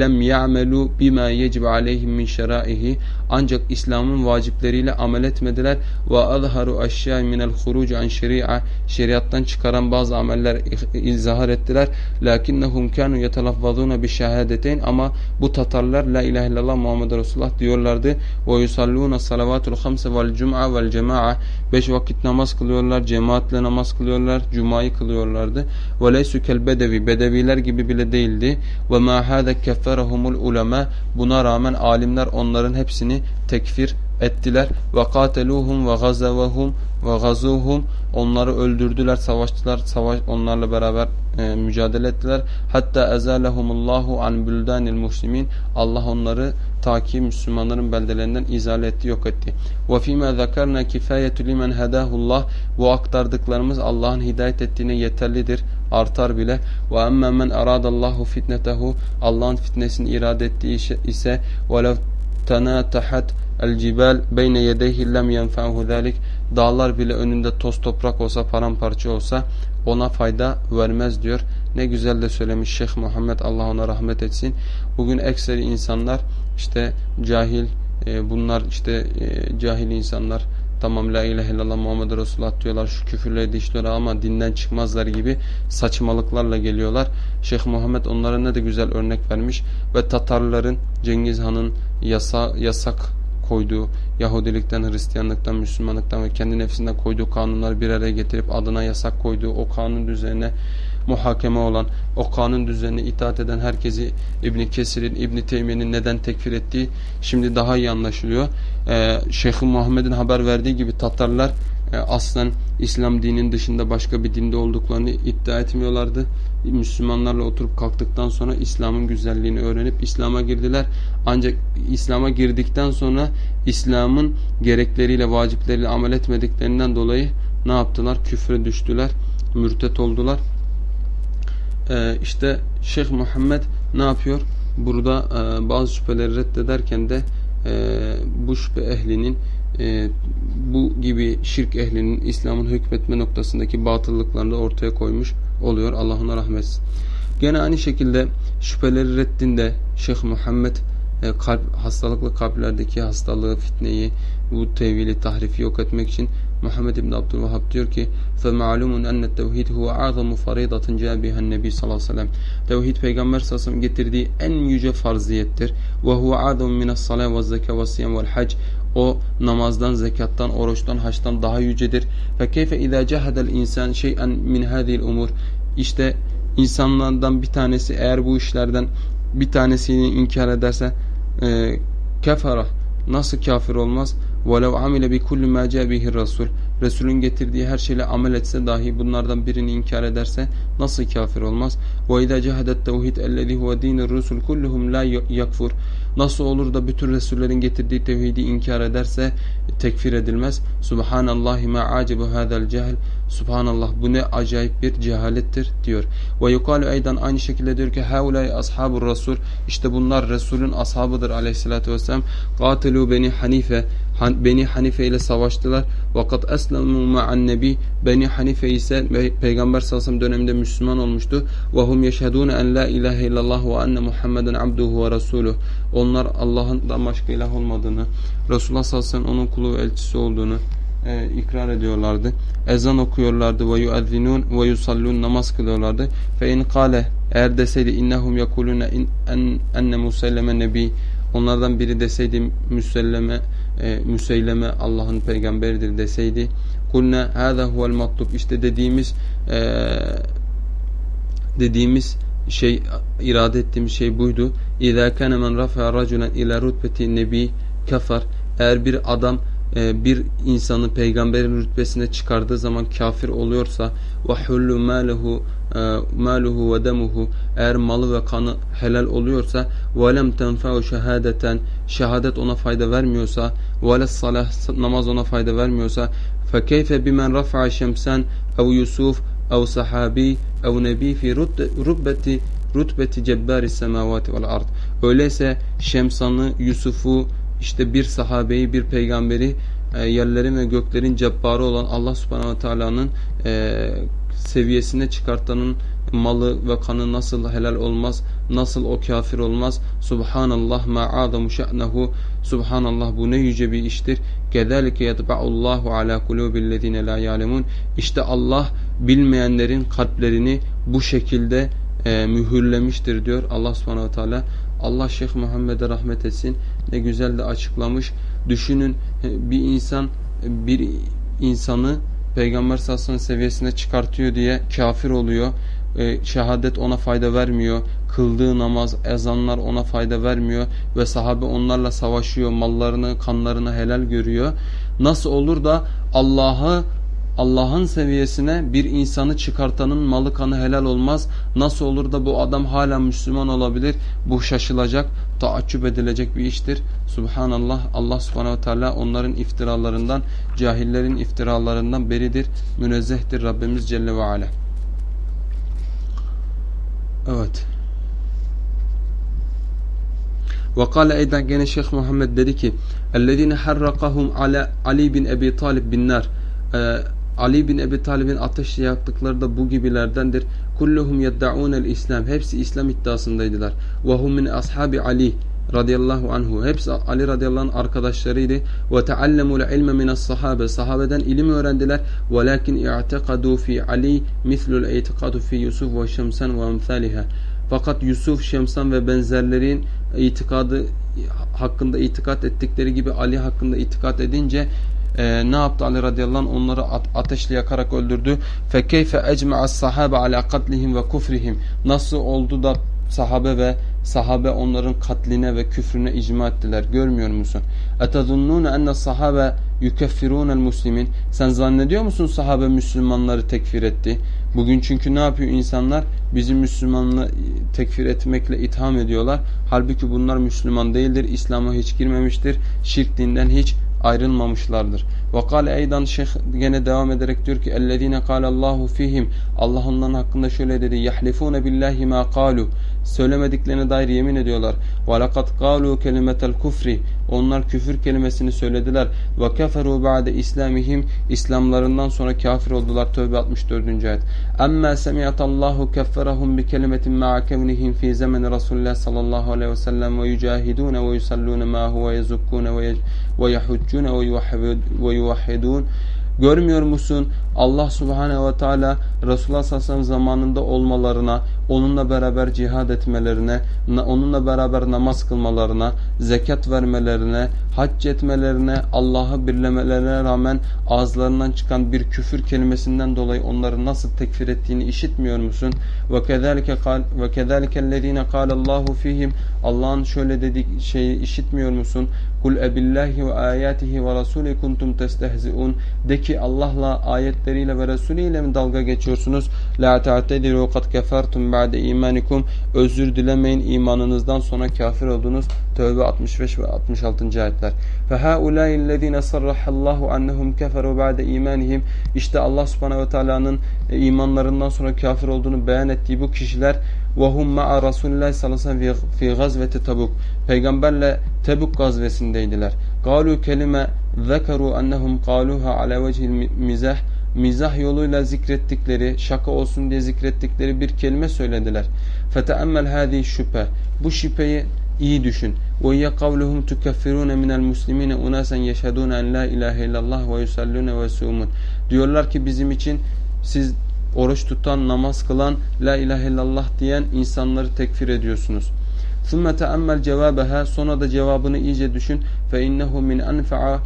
lem ya'melu bima yecib aleyhim min şeraihi. Ancak İslam'ın vacipleriyle amel etmediler. Ve azharu aşya minel huruc an şeria. Şeriattan çıkaran bazı ameller izhar ettiler. Lakinnehum kanu yetelaffazuna bi şehadeteyn ama bu Tatarlar la ilahe illallah Muhammed Resulullah diyorlardı. Ve yusalluna salavatul hamse vel cum'a vel cema'a. Beş vakit namaz kılıyorlar, cemaatle namaz kılıyorlar, cumayı kılıyorlardı. Ve leysu kel bedevi. Bedeviler gibi bile değildi. Ve ma hâde kefferahumul ulema. Buna rağmen alimler onların hepsini tekfir ettiler. Ve kateluhum ve gazavahum ve gazuhum onları öldürdüler, savaştılar, savaş onlarla beraber e, mücadele ettiler. Hatta ezalehumullahu an buldanil muslimin. Allah onları ta ki Müslümanların beldelerinden izale etti, yok etti. Ve fîmâ zekerna kifâyetu limen hedâhullah. Bu aktardıklarımız Allah'ın hidayet ettiğine yeterlidir, artar bile. Ve emmâ men aradallahu fitnetehu. Allah'ın fitnesini irade ettiği ise velev tenâtahat el cibal beyne yedeyhi lem yenfa'hu zalik. Dağlar bile önünde toz toprak olsa, paramparça olsa ona fayda vermez diyor. Ne güzel de söylemiş Şeyh Muhammed Allah ona rahmet etsin. Bugün ekseri insanlar işte cahil e, bunlar işte e, cahil insanlar tamam la ilahe illallah Muhammed Resulullah diyorlar şu küfürleri dişliyorlar ama dinden çıkmazlar gibi saçmalıklarla geliyorlar. Şeyh Muhammed onlara ne de güzel örnek vermiş ve Tatarların Cengiz Han'ın yasa, yasak koyduğu Yahudilikten, Hristiyanlıktan, Müslümanlıktan ve kendi nefsinden koyduğu kanunları bir araya getirip adına yasak koyduğu o kanun düzenine muhakeme olan, o kanun düzenine itaat eden herkesi İbn Kesir'in, İbn Teymiye'nin neden tekfir ettiği şimdi daha iyi anlaşılıyor. Ee, Şeyh Muhammed'in haber verdiği gibi Tatarlar e, aslen İslam dininin dışında başka bir dinde olduklarını iddia etmiyorlardı. Müslümanlarla oturup kalktıktan sonra İslam'ın güzelliğini öğrenip İslam'a girdiler. Ancak İslam'a girdikten sonra İslam'ın gerekleriyle, vacipleriyle amel etmediklerinden dolayı ne yaptılar? Küfre düştüler, mürtet oldular. Ee, işte Şeyh Muhammed ne yapıyor? Burada e, bazı şüpheleri reddederken de e, bu şüphe ehlinin e, bu gibi şirk ehlinin İslam'ın hükmetme noktasındaki batıllıklarını ortaya koymuş oluyor. Allah ona rahmet etsin. Gene aynı şekilde şüpheleri reddinde Şeyh Muhammed e, kalp, hastalıklı kalplerdeki hastalığı, fitneyi, bu tevili, tahrifi yok etmek için Muhammed İbn Abdülvahhab diyor ki فَمَعْلُمٌ اَنَّ التَّوْحِيدُ هُوَ اَعْظَمُ فَرِيضَةٍ جَاءَ بِهَا النَّبِي sallallahu aleyhi ve sellem Tevhid Peygamber sallallahu aleyhi ve sellem getirdiği en yüce farziyettir. وَهُوَ اَعْظَمُ مِنَ الصَّلَاةِ وَالزَّكَى وَالصِّيَامِ وَالْحَجِ O namazdan, zekattan, oruçtan, haçtan daha yücedir. فَكَيْفَ اِذَا جَهَدَ الْاِنْسَانِ شَيْئًا مِنْ هَذِهِ الْاُمُورِ İşte insanlardan bir tanesi eğer bu işlerden bir tanesini inkar ederse e, kefara nasıl kafir olmaz? وَلَوْ عَمِلَ بِكُلِّ مَا جَاء بِهِ الرَّسُولِ Resulün getirdiği her şeyle amel etse dahi bunlardan birini inkar ederse nasıl kafir olmaz? وَاِذَا جَهَدَ التَّوْحِدْ الَّذِي هُوَ دِينِ الرُّسُلِ كُلُّهُمْ لَا يَكْفُرُ Nasıl olur da bütün Resullerin getirdiği tevhidi inkar ederse tekfir edilmez. Subhanallahi ma acibu hadal cehl. Subhanallah bu ne acayip bir cehalettir diyor. Ve yukalu eydan aynı şekilde diyor ki haulay ashabur rasul. İşte bunlar Resulün ashabıdır aleyhissalatü vesselam. Katilu beni hanife. Beni Hanife ile savaştılar. Vakat eslemu ma'an nebi. Beni Hanife ise Peygamber sallallahu döneminde Müslüman olmuştu. Ve hum yeşhedune en la ilahe illallah ve enne Muhammeden abduhu ve resuluh. Onlar Allah'ın başka ilah olmadığını, Resulullah sallallahu onun kulu ve elçisi olduğunu e, ikrar ediyorlardı. Ezan okuyorlardı ve yuezzinun ve yusallun namaz kılıyorlardı. Fe in kale eğer deseydi innehum yekulune en, enne muselleme nebi onlardan biri deseydi müselleme e, müseyleme Allah'ın peygamberidir deseydi kulne hâzâ huvel matlub işte dediğimiz e, dediğimiz şey irade ettiğimiz şey buydu. İzâ kâne men raf'a raculen ila rutbeti nebi kafar eğer bir adam e, bir insanı peygamberin rütbesine çıkardığı zaman kafir oluyorsa ve hullu maluhu e, maluhu ve demuhu eğer malı ve kanı helal oluyorsa ve lem tenfa'u şehadeten şehadet ona fayda vermiyorsa ve les salah namaz ona fayda vermiyorsa fe keyfe bimen rafa'a şemsen ev yusuf ev sahabi ev nebi fi rutbeti rutbeti cebbari semavati vel ard öyleyse Şemsan'ı Yusuf'u işte bir sahabeyi bir peygamberi e, yerlerin ve göklerin cebbarı olan Allah subhanahu teala'nın e, seviyesine çıkartanın malı ve kanı nasıl helal olmaz, nasıl o kafir olmaz. Subhanallah ma azamu. Subhanallah bu ne yüce bir iştir. Kedalike yetba'ullahu ala kulubillezine la ya'lemun. İşte Allah bilmeyenlerin kalplerini bu şekilde e, mühürlemiştir diyor Allah subhanahu teala. Allah Şeyh Muhammed'e rahmet etsin. Ne güzel de açıklamış. Düşünün e, bir insan bir insanı Peygamber sallallahu seviyesine çıkartıyor diye kafir oluyor. E, şehadet ona fayda vermiyor. Kıldığı namaz, ezanlar ona fayda vermiyor ve sahabe onlarla savaşıyor. Mallarını, kanlarını helal görüyor. Nasıl olur da Allah'ı Allah'ın seviyesine bir insanı çıkartanın malı kanı helal olmaz. Nasıl olur da bu adam hala Müslüman olabilir? Bu şaşılacak, taaccüp edilecek bir iştir. Subhanallah, Allah subhanehu teala onların iftiralarından, cahillerin iftiralarından beridir. Münezzehtir Rabbimiz Celle ve Ala. Evet. Ve kâle eyden gene Şeyh Muhammed dedi ki اَلَّذ۪ينَ حَرَّقَهُمْ Ali bin Ebi Talib bin nar Ali bin Ebi Talib'in ateşle yaktıkları da bu gibilerdendir. Kulluhum yedda'unel İslam. Hepsi İslam iddiasındaydılar. Ve hum min ashabi Ali radıyallahu anhu. Hepsi Ali radıyallahu anh arkadaşlarıydı. Ve teallemul ilme minas sahabe. Sahabeden ilim öğrendiler. Velakin i'tekadu fi Ali mislul i'tekadu fi Yusuf ve Şemsen ve emthaliha. Fakat Yusuf, Şemsan ve benzerlerin itikadı hakkında itikat ettikleri gibi Ali hakkında itikat edince e, ne yaptı Ali radıyallahu anh? Onları ateşle yakarak öldürdü. فَكَيْفَ اَجْمَعَ الصَّحَابَ عَلَى قَتْلِهِمْ وَكُفْرِهِمْ Nasıl oldu da sahabe ve sahabe onların katline ve küfrüne icma ettiler. Görmüyor musun? اَتَظُنُّونَ اَنَّ الصَّحَابَ يُكَفِّرُونَ الْمُسْلِمِينَ Sen zannediyor musun sahabe Müslümanları tekfir etti? Bugün çünkü ne yapıyor insanlar? Bizi Müslümanla tekfir etmekle itham ediyorlar. Halbuki bunlar Müslüman değildir. İslam'a hiç girmemiştir. Şirk dinden hiç ayrılmamışlardır. Ve kâle eydan şeyh gene devam ederek diyor ki اَلَّذ۪ينَ قَالَ اللّٰهُ ف۪يهِمْ Allah onların hakkında şöyle dedi يَحْلِفُونَ بِاللّٰهِ مَا قَالُوا Söylemediklerine dair yemin ediyorlar. وَلَقَدْ قَالُوا كَلِمَةَ الْكُفْرِ Onlar küfür kelimesini söylediler. وَكَفَرُوا بَعْدَ İslamihim İslamlarından sonra kafir oldular. Tövbe 64. ayet. اَمَّا سَمِعَتَ اللّٰهُ كَفَّرَهُمْ بِكَلِمَةٍ مَعَ كَوْنِهِمْ ف۪ي زَمَنِ رَسُولِ اللّٰهِ sallallahu aleyhi ve sellem وَيُجَاهِدُونَ وَيُسَلُّونَ مَا هُوَ يَزُكُّونَ وَيَحُجُّونَ وَيُوَحِّدُونَ Görmüyor musun? Allah subhanehu ve teala Resulullah sallallahu zamanında olmalarına, onunla beraber cihad etmelerine, onunla beraber namaz kılmalarına, zekat vermelerine, hac etmelerine, Allah'ı birlemelerine rağmen ağızlarından çıkan bir küfür kelimesinden dolayı onları nasıl tekfir ettiğini işitmiyor musun? Ve kezalike ve kezalikelleziine Allahu fihim Allah'ın şöyle dediği şeyi işitmiyor musun? Kul ebillahi ve ayatihi ve rasuli kuntum testehziun. De ki Allah'la ayetleriyle ve Resulüyle mi dalga geçiyorsunuz? La ta'tediru kad kefertum ba'de imanikum. Özür dilemeyin imanınızdan sonra kafir oldunuz. Tövbe 65 ve 66. ayetler. Fe haulaillezine sarrahallahu annahum keferu ba'de imanihim. İşte Allah Subhanahu ve Taala'nın e, imanlarından sonra kafir olduğunu beyan ettiği bu kişiler ve hum ma'a Resulullah sallallahu aleyhi ve sellem. Peygamberle Tebuk gazvesindeydiler. Galu kelime zekeru ennehum qaluha ala vecihil mizah mizah yoluyla zikrettikleri, şaka olsun diye zikrettikleri bir kelime söylediler. Feteemmel hadi şüphe. Bu şüpheyi iyi düşün. Ve ye kavluhum tukeffirune minel muslimine unasen yeşhedune en la ilahe illallah ve yusallune ve sumun. Diyorlar ki bizim için siz oruç tutan, namaz kılan, la ilahe illallah diyen insanları tekfir ediyorsunuz. ثُمَّ تَأَمَّلْ جَوَابَهَا Sonra da cevabını iyice düşün. فَاِنَّهُ مِنْ أَنْفَعَ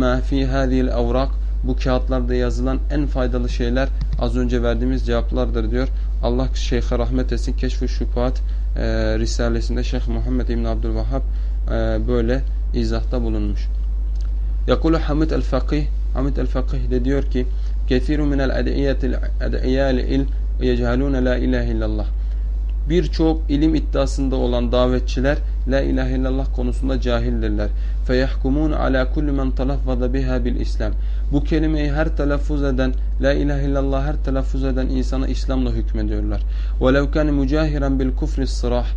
مَا فِي هَذِهِ الْاَوْرَاقِ bu kağıtlarda yazılan en faydalı şeyler az önce verdiğimiz cevaplardır diyor. Allah Şeyh'e rahmet etsin. Keşf-i Şubat e, Risalesinde Şeyh Muhammed İbn Abdülvahhab e, böyle izahta bulunmuş. Yakulu Hamid el-Fakih Hamid el-Fakih de diyor ki Kethiru minel ad'iyâli il yechalûne la ilahe illallah. Birçok ilim iddiasında olan davetçiler La ilahe illallah konusunda cahildirler. Feyahkumun ala kulli men talaffada biha bil İslam. Bu kelimeyi her telaffuz eden, La ilahe illallah her telaffuz eden insana İslam'la hükmediyorlar. Ve lev kâne mücahiren bil kufri sırah.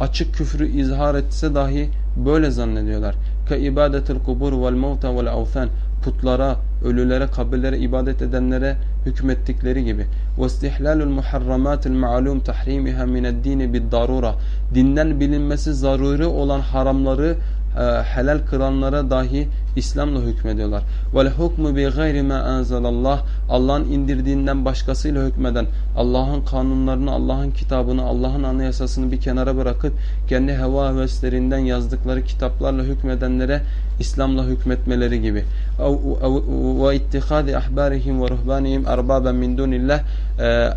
Açık küfrü izhar etse dahi böyle zannediyorlar. Ka ibadetil kubur vel mevta vel avthan. Putlara, ölülere, kabirlere ibadet edenlere hükmettikleri gibi. وَاسْتِحْلَالُ الْمُحَرَّمَاتِ الْمَعْلُومِ تَحْرِيمِهَا مِنَ الدِّينِ بِالضَّرُورَ Dinden bilinmesi zaruri olan haramları e, helal kılanlara dahi İslam'la hükmediyorlar. Vel hukmu bi gayri ma anzalallah. Allah'ın indirdiğinden başkasıyla hükmeden, Allah'ın kanunlarını, Allah'ın kitabını, Allah'ın anayasasını bir kenara bırakıp kendi heva heveslerinden yazdıkları kitaplarla hükmedenlere İslam'la hükmetmeleri gibi. Ahbarihim ve ruhbanihim erbaben min dunillah e,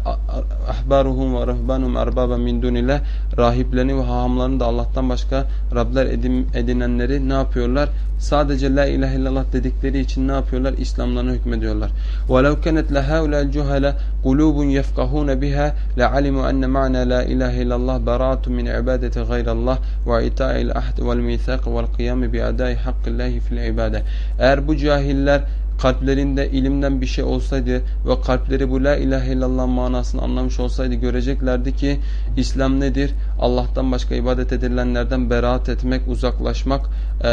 ahbaruhum ve ruhbanum erbaben min dunillah rahiplerini ve hahamlarını da Allah'tan başka Rabler edin, edinenleri ne yapıyorlar? Sadece la ilahe illallah dedikleri için ne yapıyorlar? İslamlarına hükmediyorlar. وَلَوْ كَنَتْ لَهَاُلَا الْجُهَلَ قُلُوبٌ يَفْقَهُونَ بِهَا لَعَلِمُوا أَنَّ مَعْنَى لَا إِلَهِ إِلَّا اللّٰهِ بَرَاءَةٌ مِنْ عِبَادَةِ غَيْرَ اللّٰهِ وَاِتَاءِ الْأَحْدِ وَالْمِيثَاقِ وَالْقِيَامِ بِأَدَاءِ حَقِّ اللّٰهِ فِي الْعِبَادَةِ Eğer bu cahiller kalplerinde ilimden bir şey olsaydı ve kalpleri bu la ilahe illallah manasını anlamış olsaydı göreceklerdi ki İslam nedir? Allah'tan başka ibadet edilenlerden beraat etmek, uzaklaşmak, e,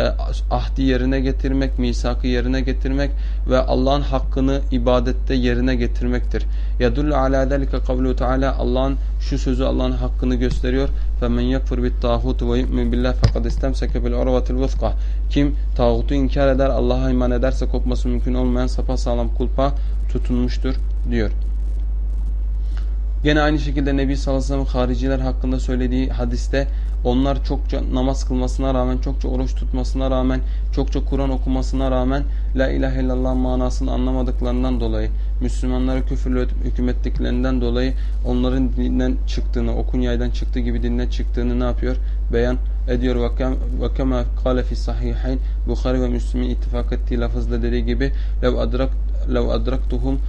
ahdi yerine getirmek, misakı yerine getirmek ve Allah'ın hakkını ibadette yerine getirmektir. Yadullu ala delike kavlu teala Allah'ın şu sözü Allah'ın hakkını gösteriyor. Femen yakfur bit tahut ve yu'min billah fakat istemseke bil urvatil vuska. Kim tağutu inkar eder, Allah'a iman ederse kopması mümkün olmayan sapasağlam kulpa tutunmuştur diyor. Gene aynı şekilde Nebi sallallahu aleyhi ve sellem hariciler hakkında söylediği hadiste onlar çokça namaz kılmasına rağmen, çokça oruç tutmasına rağmen, çokça Kur'an okumasına rağmen La ilahe illallah manasını anlamadıklarından dolayı, Müslümanları küfürle hükmettiklerinden dolayı onların dinden çıktığını, okun yaydan çıktığı gibi dinden çıktığını ne yapıyor? Beyan ediyor. Ve kema kâle fi sahihayn Bukhari ve Müslim'in ittifak ettiği lafızda dediği gibi lev adrak lev adraktuhum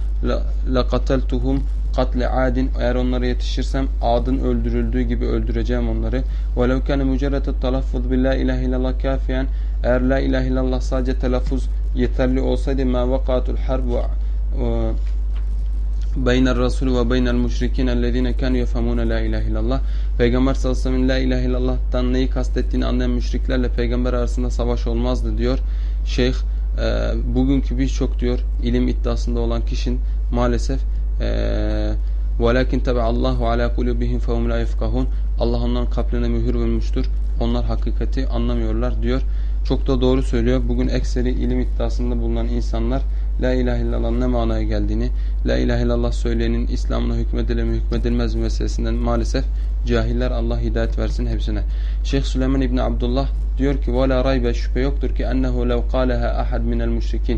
la qateltuhum katle adin eğer onlara yetişirsem adın öldürüldüğü gibi öldüreceğim onları. وَلَوْ كَانَ مُجَرَّةَ التَّلَفُّذ بِاللّٰهِ اِلَٰهِ illallah كَافِيًا eğer la ilahe illallah sadece telaffuz yeterli olsaydı مَا وَقَاتُ الْحَرْبُ بين الرسول وبين المشركين الذين كانوا يفهمون la ilahe illallah. Peygamber sallallahu aleyhi ve sellem la ilahe illallah'tan neyi kastettiğini anlayan müşriklerle peygamber arasında savaş olmazdı diyor. Şeyh e, bugünkü birçok diyor ilim iddiasında olan kişinin maalesef وَلَكِنْ تَبَعَ اللّٰهُ عَلَى قُلُوبِهِمْ فَهُمْ لَا يَفْقَهُونَ Allah onların kalplerine mühür vurmuştur. Onlar hakikati anlamıyorlar diyor. Çok da doğru söylüyor. Bugün ekseri ilim iddiasında bulunan insanlar La ilahe illallah ne manaya geldiğini, La ilahe illallah söyleyenin İslam'ına hükmedilir mi hükmedilmez mi meselesinden maalesef cahiller Allah hidayet versin hepsine. Şeyh Süleyman İbni Abdullah diyor ki وَلَا رَيْبَ şüphe yoktur ki اَنَّهُ لَوْ قَالَهَا أَحَدْ مِنَ الْمُشْرِكِينَ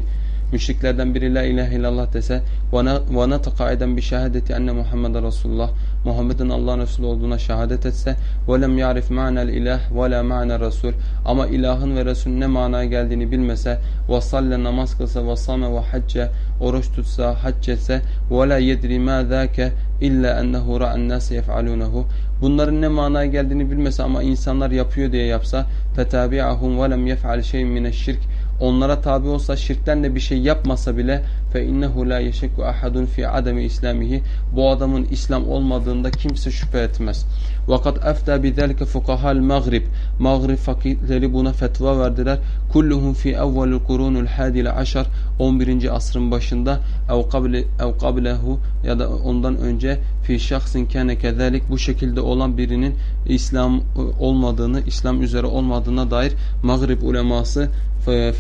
müşriklerden biri la ilahe illallah dese ve nataka eden bir şehadeti enne Muhammeden Resulullah Muhammed'in Allah'ın Resulü olduğuna şehadet etse ve lem ya'rif ma'nel ilah ve la ma'ne Resul ama ilahın ve Resulün ne manaya geldiğini bilmese ve salle namaz kılsa ve same ve hacce oruç tutsa hac etse ve la yedri ma zâke illa ennehu ra'en nâse yef'alûnehu bunların ne manaya geldiğini bilmese ama insanlar yapıyor diye yapsa fetabi'ahum ve lem yef'al şeyin mineşşirk onlara tabi olsa şirkten de bir şey yapmasa bile fe innehu la yeşekku ahadun fi ademi islamihi bu adamın İslam olmadığında kimse şüphe etmez. Vakat efta bizelike fukahal maghrib Maghrib fakirleri buna fetva verdiler. Kulluhum fi evvelul kurunul hadil aşar 11. asrın başında ev kable ev kablehu ya da ondan önce fi şahsin kene kezalik bu şekilde olan birinin İslam olmadığını, İslam üzere olmadığına dair Maghrib uleması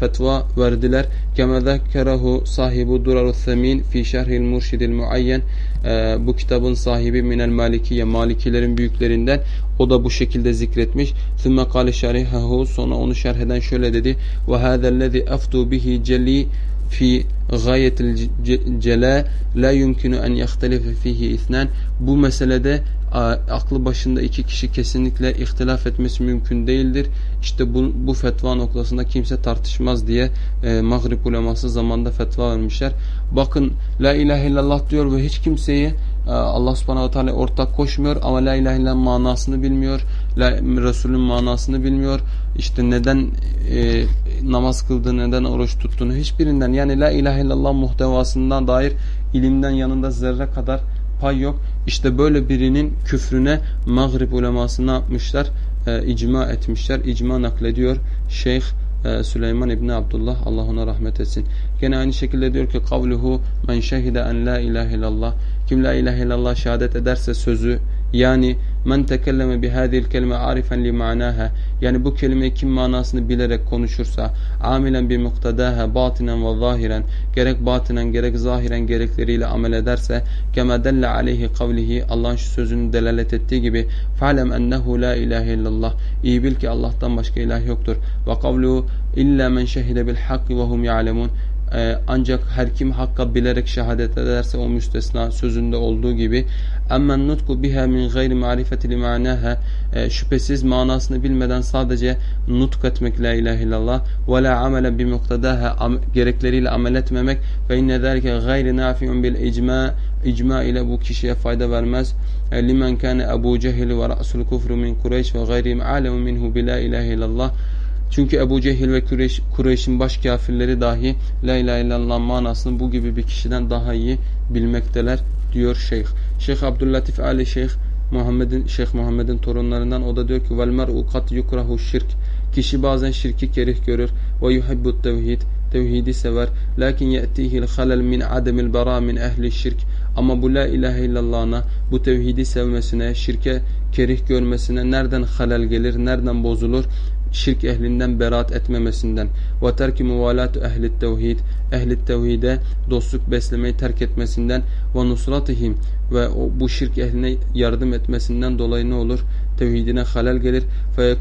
fetva verdiler. Kema zekkerehu sahibu Durarus Semin fi şerhil murşidil muayyen bu kitabın sahibi minel malikiye malikilerin büyüklerinden o da bu şekilde zikretmiş. Sümme kâle şerihahu sonra onu şerh eden şöyle dedi. Ve hâzellezî eftu bihi celî fi gayetil cela la yumkinu en yehtelife fihi isnan bu meselede aklı başında iki kişi kesinlikle ihtilaf etmesi mümkün değildir. İşte bu, bu fetva noktasında kimse tartışmaz diye e, Maghrib uleması zamanda fetva vermişler. Bakın La ilahe illallah diyor ve hiç kimseyi Allah subhanahu wa ta'ala ortak koşmuyor ama La ilahe illallah manasını bilmiyor. La, Resulün manasını bilmiyor. İşte neden e, namaz kıldığını, neden oruç tuttuğunu hiçbirinden yani La ilahe illallah muhtevasından dair ilimden yanında zerre kadar pay yok. İşte böyle birinin küfrüne Maghrib uleması ne yapmışlar? E, icma etmişler. İcma naklediyor Şeyh e, Süleyman İbni Abdullah Allah ona rahmet etsin. Gene aynı şekilde diyor ki kavluhu men şehide en la ilahe illallah kim la ilahe illallah şehadet ederse sözü yani men tekelleme bihadil kelime arifen li manaha yani bu kelime kim manasını bilerek konuşursa amilen bi muktadaha batinen ve zahiren gerek batinen gerek zahiren gerekleriyle amel ederse kema delle aleyhi kavlihi Allah'ın şu sözünü delalet ettiği gibi fa'lem ennehu la ilahe illallah iyi bil ki Allah'tan başka ilah yoktur. Ve kavluhu illa men şehide bil hakki ve hum ya'lemun ee, ancak her kim hakka bilerek şehadet ederse o müstesna sözünde olduğu gibi emmen nutku biha min gayri marifeti manaha e, şüphesiz manasını bilmeden sadece nutk etmek la ilahe illallah ve la amelen bi muktadaha am, gerekleriyle amel etmemek ve inne zalike gayri nafi'un bil icma icma ile bu kişiye fayda vermez. E, limen kana Ebu Cehil ve ra'sul kufru min Kureyş ve gayrihim alemu minhu bi la ilahe illallah çünkü Ebu Cehil ve Kureyş, Kureyş'in baş kafirleri dahi La ilahe illallah manasını bu gibi bir kişiden daha iyi bilmekteler diyor şeyh. Şeyh Abdüllatif Ali Şeyh Muhammed'in Şeyh Muhammed'in torunlarından o da diyor ki vel mer'u kat yukrahu şirk. Kişi bazen şirki kerih görür ve yuhibbu tevhid. Tevhidi sever. Lakin ye'tihil halal min ademil bara min ehli şirk. Ama bu la ilahe illallah'ına, bu tevhidi sevmesine, şirke kerih görmesine nereden halal gelir, nereden bozulur? Şirk ehlinden beraat etmemesinden ve terki muvalatu ehli tevhid ehli tevhide dostluk beslemeyi terk etmesinden ve nusratihim ve o, bu şirk ehline yardım etmesinden dolayı ne olur? Tevhidine halal gelir.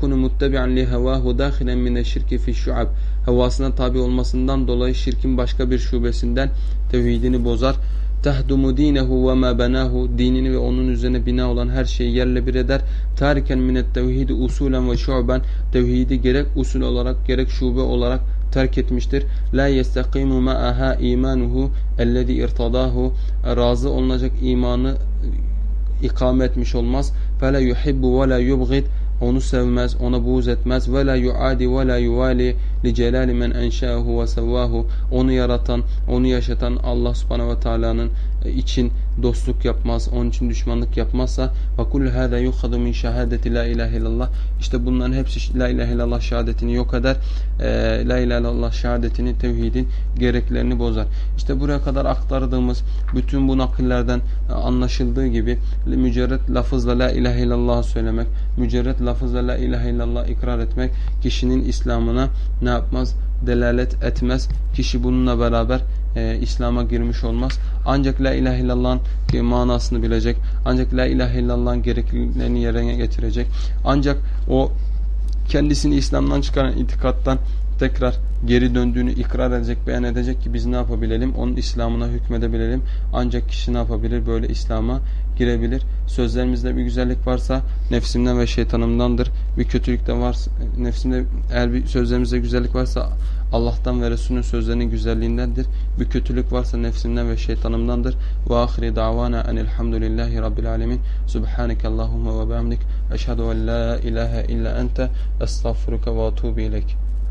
Muttebi'an li hevahu dahilen mine şirki fi şuab. Havasına tabi olmasından dolayı şirkin başka bir şubesinden tevhidini bozar tehdumu dinehu ve ma benahu dinini ve onun üzerine bina olan her şeyi yerle bir eder. Tariken minet tevhidi usulen ve şuben tevhidi gerek usul olarak gerek şube olarak terk etmiştir. La yestakimu ma'aha imanuhu ellezî irtadahu razı olunacak imanı ikame etmiş olmaz. Fela yuhibbu ve la yubgid onu sevmez, ona buğz etmez. Ve la yuadi ve la yuvali li celali men enşahu ve sevvahu. Onu yaratan, onu yaşatan Allah subhanahu ve teala'nın için dostluk yapmaz, onun için düşmanlık yapmazsa kullu hâzâ yukhadu min şehâdeti la ilahe illallah. İşte bunların hepsi la ilahe illallah şehadetini yok eder. E, la ilahe illallah şehadetini, tevhidin gereklerini bozar. İşte buraya kadar aktardığımız bütün bu nakillerden anlaşıldığı gibi mücerret lafızla la ilahe illallah söylemek, mücerret lafızla la ilahe illallah ikrar etmek kişinin İslam'ına ne yapmaz? Delalet etmez. Kişi bununla beraber e, İslam'a girmiş olmaz. Ancak La ilahe illallah'ın manasını bilecek. Ancak La ilahe illallah'ın gerekliliklerini yerine getirecek. Ancak o kendisini İslam'dan çıkaran itikattan tekrar geri döndüğünü ikrar edecek, beyan edecek ki biz ne yapabilelim? Onun İslam'ına hükmedebilelim. Ancak kişi ne yapabilir? Böyle İslam'a girebilir. Sözlerimizde bir güzellik varsa nefsimden ve şeytanımdandır. Bir kötülük de varsa nefsimde eğer bir sözlerimizde güzellik varsa Allah'tan ve Resulünün sözlerinin güzelliğindendir. Bir kötülük varsa nefsimden ve şeytanımdandır. Ve ahiri davana enelhamdülillahi rabbil alemin. Subhaneke Allahumma ve bihamdik. Eşhedü en la ilahe illa ente estağfiruka ve atubu ileyk.